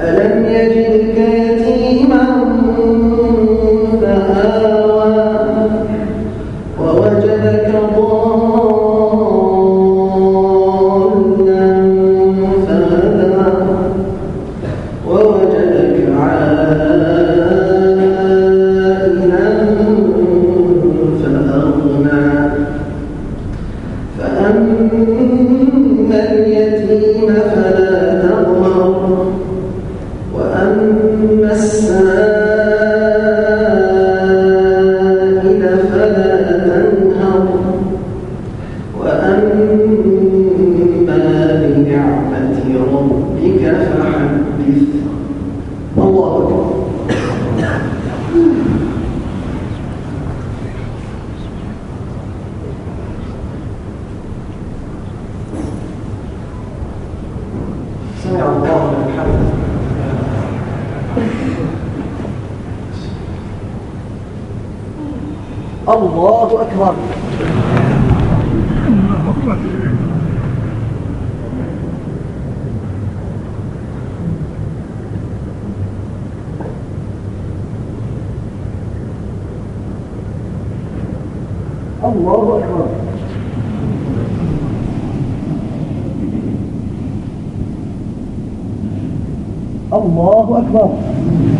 ألم يجدك يتيما فآوى وأما بنعمة ربك فحدث الله أكبر الله أكبر. الله أكبر. الله أكبر.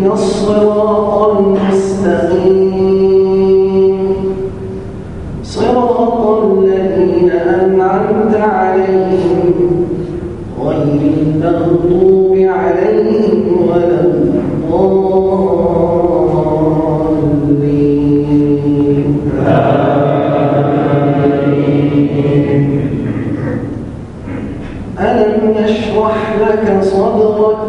اهدنا الصراط المستقيم. صراط الذين أنعمت عليهم غير المغضوب عليهم ولا الضالين. ألم نشرح لك صدرك؟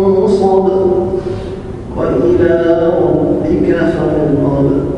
إلى ربك فارغب